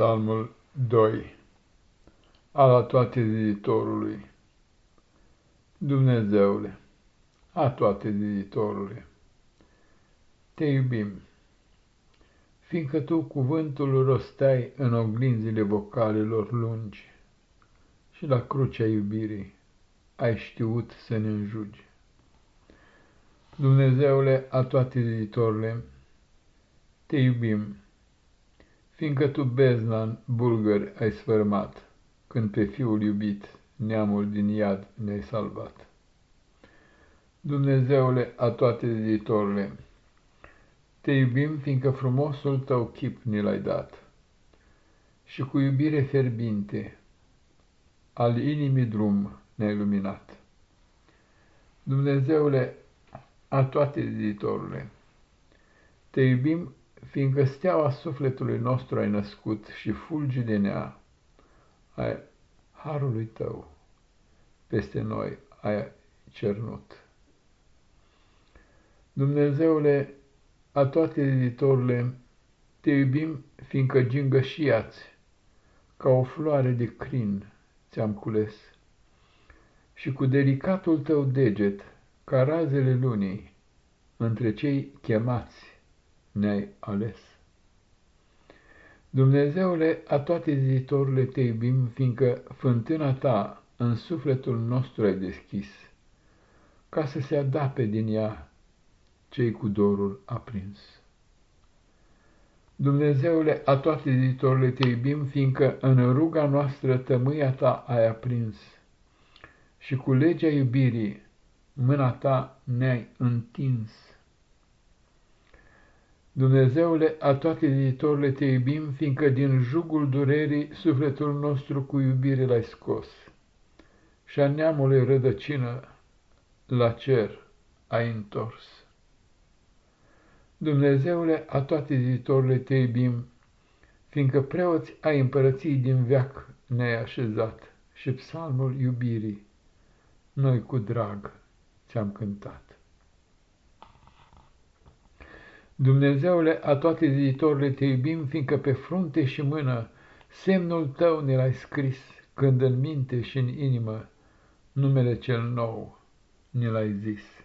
Psalmul 2 Ala toate ziditorului Dumnezeule, a toate ziditorule, te iubim, fiindcă tu cuvântul rosteai în oglinzile vocalelor lungi și la crucea iubirii ai știut să ne înjugi. Dumnezeule, a toate ziditorule, te iubim, fiindcă tu bezna în bulgări ai sfârmat, când pe fiul iubit neamul din iad ne-ai salvat. Dumnezeule a toate ziditorile, te iubim fiindcă frumosul tău chip ni l-ai dat și cu iubire ferbinte al inimii drum ne-ai luminat. Dumnezeule a toate ziditorile, te iubim fiindcă steaua sufletului nostru ai născut și fulgi de nea ai harului tău peste noi ai cernut. Dumnezeule, a toate editorile, te iubim fiindcă gingășiați, ca o floare de crin ți-am cules și cu delicatul tău deget, ca razele lunii, între cei chemați ne-ai ales. Dumnezeule, a toate zitorile te iubim, fiindcă fântâna ta în sufletul nostru ai deschis, ca să se adape din ea cei cu dorul aprins. Dumnezeule, a toate zitorile te iubim, fiindcă în ruga noastră tămâia ta ai aprins și cu legea iubirii mâna ta ne-ai întins. Dumnezeule, a toate editorile te iubim, fiindcă din jugul durerii sufletul nostru cu iubire l-ai scos și a neamului rădăcină la cer ai întors. Dumnezeule, a toate editorile te iubim, fiindcă preoți ai împărății din veac ne-ai așezat și psalmul iubirii noi cu drag ți-am cântat. Dumnezeule, a toate ziditorile te iubim, fiindcă pe frunte și mână semnul tău ne l-ai scris, când în minte și în inimă numele cel nou ne l-ai zis.